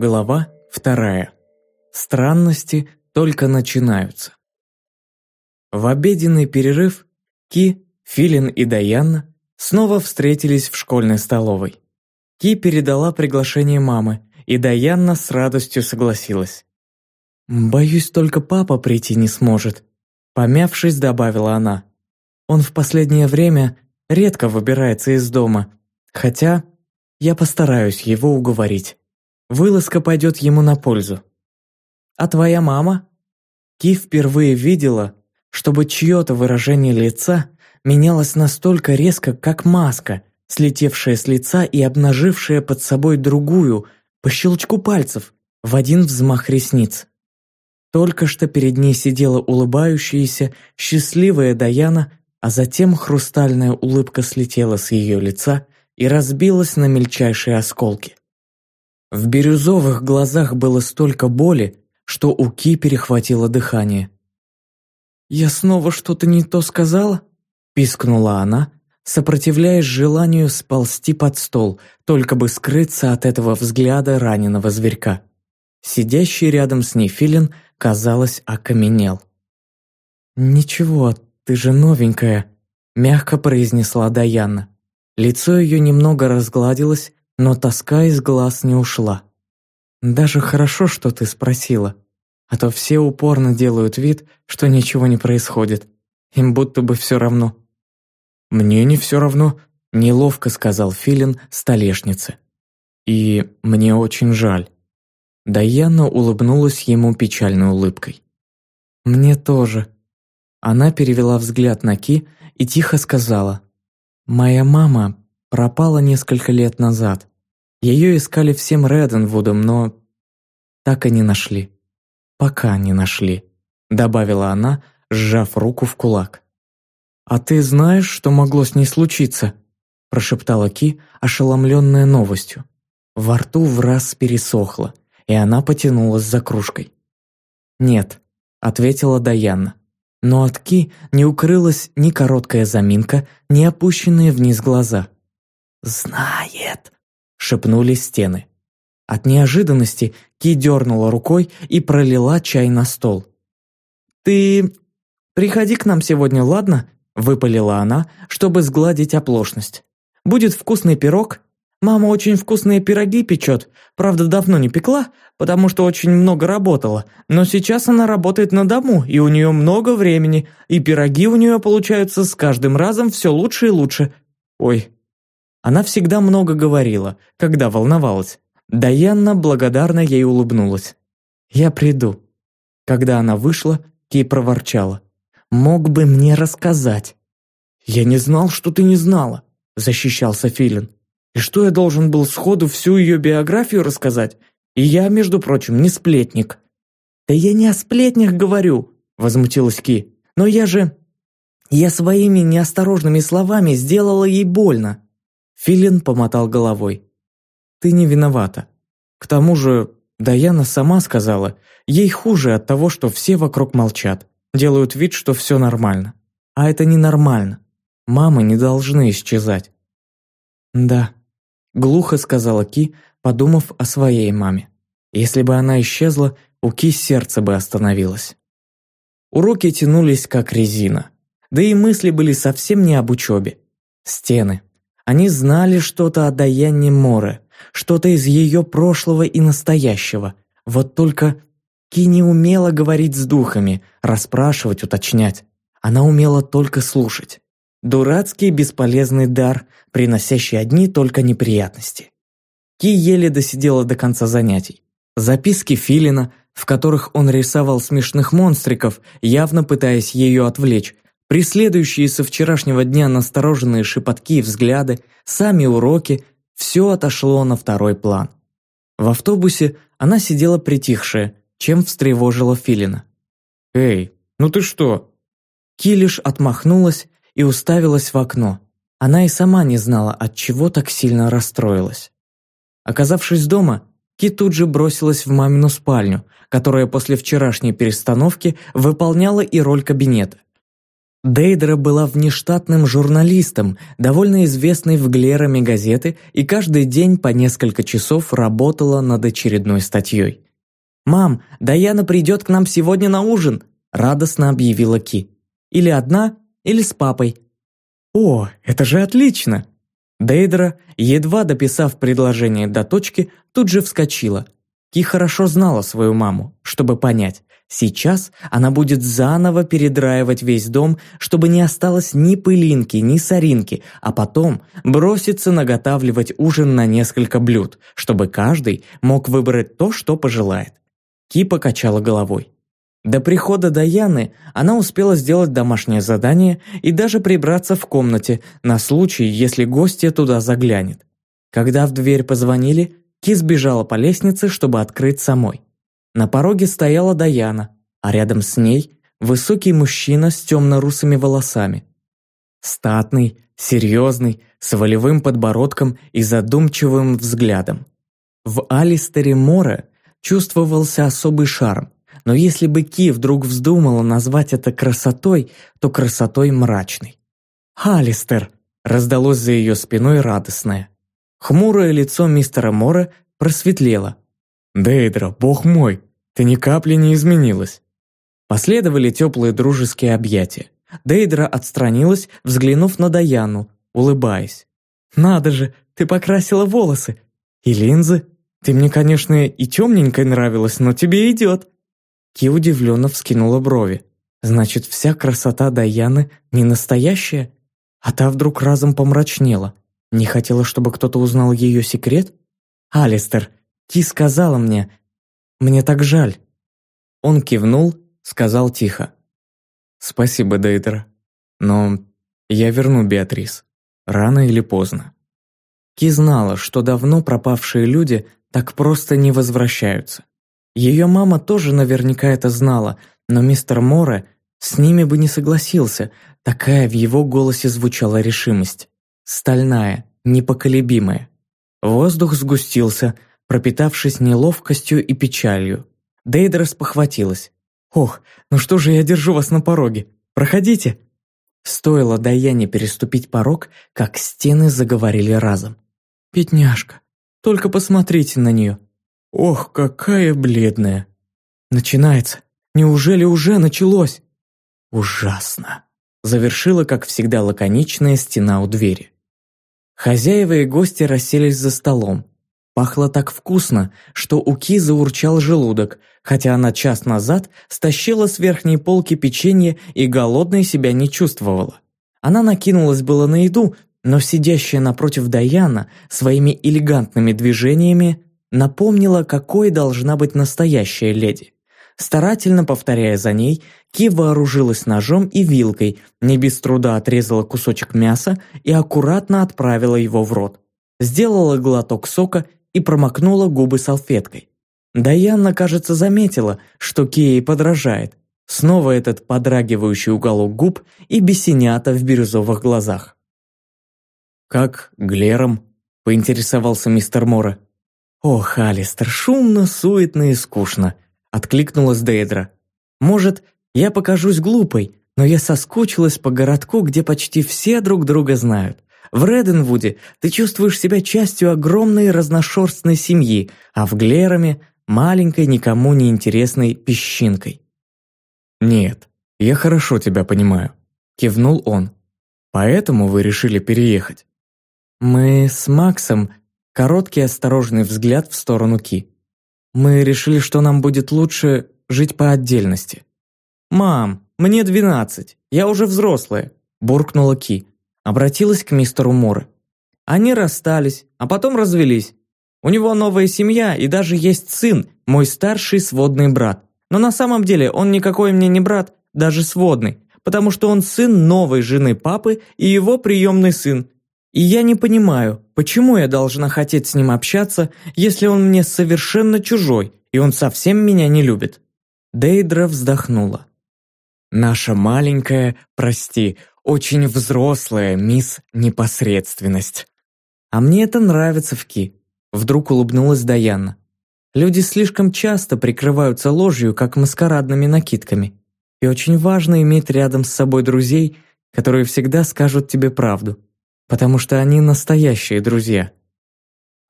Глава вторая. Странности только начинаются. В обеденный перерыв Ки, Филин и Даянна снова встретились в школьной столовой. Ки передала приглашение мамы, и Даянна с радостью согласилась. «Боюсь, только папа прийти не сможет», – помявшись, добавила она. «Он в последнее время редко выбирается из дома, хотя я постараюсь его уговорить. Вылазка пойдет ему на пользу. А твоя мама? Ки впервые видела, чтобы чье-то выражение лица менялось настолько резко, как маска, слетевшая с лица и обнажившая под собой другую, по щелчку пальцев, в один взмах ресниц. Только что перед ней сидела улыбающаяся, счастливая Даяна, а затем хрустальная улыбка слетела с ее лица – и разбилась на мельчайшие осколки. В бирюзовых глазах было столько боли, что у Ки перехватило дыхание. «Я снова что-то не то сказала?» – пискнула она, сопротивляясь желанию сползти под стол, только бы скрыться от этого взгляда раненого зверька. Сидящий рядом с ней филин, казалось, окаменел. «Ничего, ты же новенькая», – мягко произнесла Даяна. Лицо ее немного разгладилось, но тоска из глаз не ушла. «Даже хорошо, что ты спросила, а то все упорно делают вид, что ничего не происходит. Им будто бы все равно». «Мне не все равно», — неловко сказал Филин столешнице. «И мне очень жаль». Даяна улыбнулась ему печальной улыбкой. «Мне тоже». Она перевела взгляд на Ки и тихо сказала, Моя мама пропала несколько лет назад. Ее искали всем Реденвудом, но так и не нашли. Пока не нашли», — добавила она, сжав руку в кулак. «А ты знаешь, что могло с ней случиться?» — прошептала Ки, ошеломленная новостью. Во рту в раз пересохло, и она потянулась за кружкой. «Нет», — ответила Даяна. Но от Ки не укрылась ни короткая заминка, ни опущенные вниз глаза. «Знает!» — шепнули стены. От неожиданности Ки дернула рукой и пролила чай на стол. «Ты приходи к нам сегодня, ладно?» — выпалила она, чтобы сгладить оплошность. «Будет вкусный пирог, Мама очень вкусные пироги печет, правда давно не пекла, потому что очень много работала, но сейчас она работает на дому, и у нее много времени, и пироги у нее получаются с каждым разом все лучше и лучше. Ой. Она всегда много говорила, когда волновалась. Даянна благодарно ей улыбнулась. «Я приду». Когда она вышла, Кей проворчала. «Мог бы мне рассказать». «Я не знал, что ты не знала», – защищался Филин. И что я должен был сходу всю ее биографию рассказать? И я, между прочим, не сплетник». «Да я не о сплетнях говорю», – возмутилась Ки. «Но я же...» «Я своими неосторожными словами сделала ей больно». Филин помотал головой. «Ты не виновата. К тому же, Даяна сама сказала, ей хуже от того, что все вокруг молчат, делают вид, что все нормально. А это ненормально. Мамы не должны исчезать». «Да», Глухо сказала Ки, подумав о своей маме. Если бы она исчезла, у Ки сердце бы остановилось. Уроки тянулись как резина. Да и мысли были совсем не об учебе. Стены. Они знали что-то о Даяне Море, что-то из ее прошлого и настоящего. Вот только Ки не умела говорить с духами, расспрашивать, уточнять. Она умела только слушать. Дурацкий бесполезный дар, приносящий одни только неприятности. Ки еле досидела до конца занятий. Записки Филина, в которых он рисовал смешных монстриков, явно пытаясь ее отвлечь, преследующие со вчерашнего дня настороженные шепотки и взгляды, сами уроки – все отошло на второй план. В автобусе она сидела притихшая, чем встревожила Филина. «Эй, ну ты что?» Ки лишь отмахнулась и уставилась в окно. Она и сама не знала, от чего так сильно расстроилась. Оказавшись дома, Ки тут же бросилась в мамину спальню, которая после вчерашней перестановки выполняла и роль кабинета. Дейдра была внештатным журналистом, довольно известной в Глерами газеты, и каждый день по несколько часов работала над очередной статьей. «Мам, Даяна придет к нам сегодня на ужин!» – радостно объявила Ки. «Или одна, или с папой». «О, это же отлично!» Дейдра, едва дописав предложение до точки, тут же вскочила. Ки хорошо знала свою маму, чтобы понять. Сейчас она будет заново передраивать весь дом, чтобы не осталось ни пылинки, ни соринки, а потом броситься наготавливать ужин на несколько блюд, чтобы каждый мог выбрать то, что пожелает. Ки покачала головой. До прихода Даяны она успела сделать домашнее задание и даже прибраться в комнате на случай, если гостья туда заглянет. Когда в дверь позвонили, Ки сбежала по лестнице, чтобы открыть самой. На пороге стояла Даяна, а рядом с ней высокий мужчина с темно-русыми волосами. Статный, серьезный, с волевым подбородком и задумчивым взглядом. В Алистере Море чувствовался особый шарм, но если бы Ки вдруг вздумала назвать это красотой, то красотой мрачной. «Алистер!» – раздалось за ее спиной радостное. Хмурое лицо мистера Мора просветлело. «Дейдра, бог мой, ты ни капли не изменилась». Последовали теплые дружеские объятия. Дейдра отстранилась, взглянув на Даяну, улыбаясь. «Надо же, ты покрасила волосы. И линзы. Ты мне, конечно, и темненькой нравилась, но тебе идет». Ки удивленно вскинула брови. «Значит, вся красота Даяны не настоящая?» А та вдруг разом помрачнела. Не хотела, чтобы кто-то узнал ее секрет? «Алистер, Ки сказала мне, мне так жаль». Он кивнул, сказал тихо. «Спасибо, Дейдер. Но я верну Беатрис. Рано или поздно». Ки знала, что давно пропавшие люди так просто не возвращаются. Ее мама тоже наверняка это знала, но мистер Море с ними бы не согласился, такая в его голосе звучала решимость. Стальная, непоколебимая. Воздух сгустился, пропитавшись неловкостью и печалью. Дейдра спохватилась. «Ох, ну что же я держу вас на пороге? Проходите!» Стоило Даяне переступить порог, как стены заговорили разом. «Бедняжка, только посмотрите на нее. Ох, какая бледная!» «Начинается! Неужели уже началось?» «Ужасно!» Завершила, как всегда, лаконичная стена у двери. Хозяева и гости расселись за столом. Пахло так вкусно, что у Ки заурчал желудок, хотя она час назад стащила с верхней полки печенье и голодной себя не чувствовала. Она накинулась было на еду, но сидящая напротив Даяна своими элегантными движениями напомнила, какой должна быть настоящая леди. Старательно повторяя за ней, Ки вооружилась ножом и вилкой, не без труда отрезала кусочек мяса и аккуратно отправила его в рот. Сделала глоток сока и промокнула губы салфеткой. Даяна, кажется, заметила, что Кей подражает. Снова этот подрагивающий уголок губ и бесенята в бирюзовых глазах. «Как Глером?» – поинтересовался мистер Мора. «Ох, Алистер, шумно, суетно и скучно», – откликнулась Дейдра. «Может, я покажусь глупой, но я соскучилась по городку, где почти все друг друга знают. В Реденвуде ты чувствуешь себя частью огромной разношерстной семьи, а в Глераме – маленькой, никому не интересной песчинкой. «Нет, я хорошо тебя понимаю», – кивнул он. «Поэтому вы решили переехать?» «Мы с Максом...» – короткий осторожный взгляд в сторону Ки. «Мы решили, что нам будет лучше жить по отдельности». «Мам, мне двенадцать, я уже взрослая», – буркнула Ки. Обратилась к мистеру Море. Они расстались, а потом развелись. У него новая семья и даже есть сын, мой старший сводный брат. Но на самом деле он никакой мне не брат, даже сводный, потому что он сын новой жены папы и его приемный сын. И я не понимаю, почему я должна хотеть с ним общаться, если он мне совершенно чужой, и он совсем меня не любит. Дейдра вздохнула. Наша маленькая, прости, очень взрослая мисс Непосредственность. А мне это нравится в Ки. Вдруг улыбнулась Даяна. Люди слишком часто прикрываются ложью, как маскарадными накидками. И очень важно иметь рядом с собой друзей, которые всегда скажут тебе правду, потому что они настоящие друзья.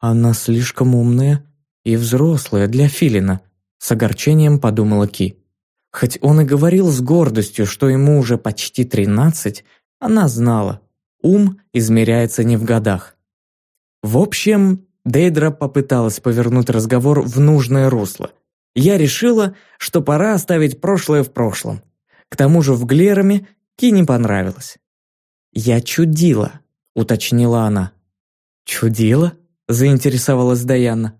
Она слишком умная и взрослая для Филина, с огорчением подумала Ки. Хоть он и говорил с гордостью, что ему уже почти тринадцать, она знала, ум измеряется не в годах. В общем, Дейдра попыталась повернуть разговор в нужное русло. Я решила, что пора оставить прошлое в прошлом. К тому же в Глерами Ки не понравилось. «Я чудила», — уточнила она. «Чудила?» — заинтересовалась Даяна.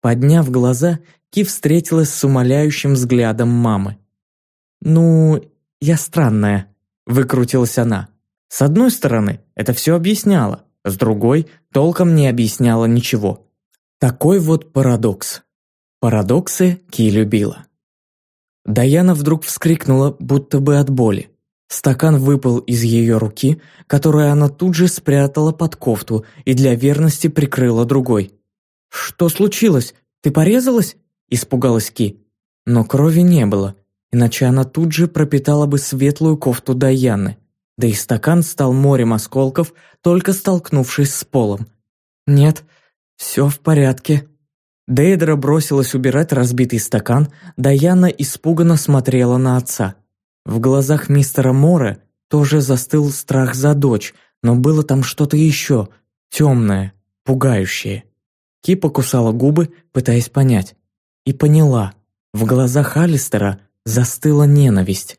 Подняв глаза, Ки встретилась с умоляющим взглядом мамы. «Ну, я странная», — выкрутилась она. «С одной стороны, это все объясняло, с другой, толком не объясняла ничего. Такой вот парадокс. Парадоксы Ки любила. Даяна вдруг вскрикнула, будто бы от боли. Стакан выпал из ее руки, которую она тут же спрятала под кофту и для верности прикрыла другой. «Что случилось? Ты порезалась?» – испугалась Ки. Но крови не было, иначе она тут же пропитала бы светлую кофту Даяны. Да и стакан стал морем осколков, только столкнувшись с полом. «Нет, все в порядке». Дейдра бросилась убирать разбитый стакан, Даяна испуганно смотрела на отца. В глазах мистера Мора тоже застыл страх за дочь, но было там что-то еще, темное, пугающее. Ки покусала губы, пытаясь понять. И поняла. В глазах Алистера застыла ненависть.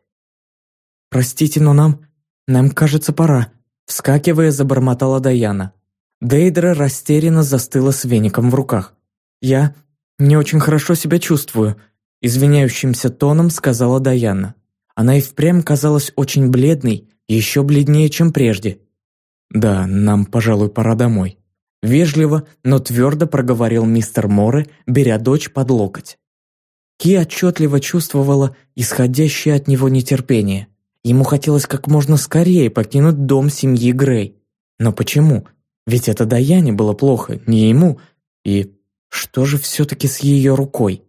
«Простите, но нам... нам, кажется, пора», вскакивая, забормотала Даяна. Дейдра растерянно застыла с веником в руках. «Я не очень хорошо себя чувствую», извиняющимся тоном сказала Даяна. Она и впрямь казалась очень бледной, еще бледнее, чем прежде. «Да, нам, пожалуй, пора домой», Вежливо, но твердо проговорил мистер Море, беря дочь под локоть. Ки отчетливо чувствовала исходящее от него нетерпение. Ему хотелось как можно скорее покинуть дом семьи Грей. Но почему? Ведь это Даяне было плохо, не ему. И что же все-таки с ее рукой?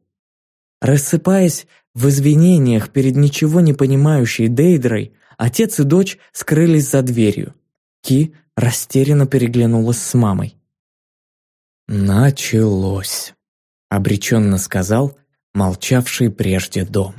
Рассыпаясь в извинениях перед ничего не понимающей Дейдрой, отец и дочь скрылись за дверью. Ки растерянно переглянулась с мамой. «Началось», — обреченно сказал молчавший прежде дом.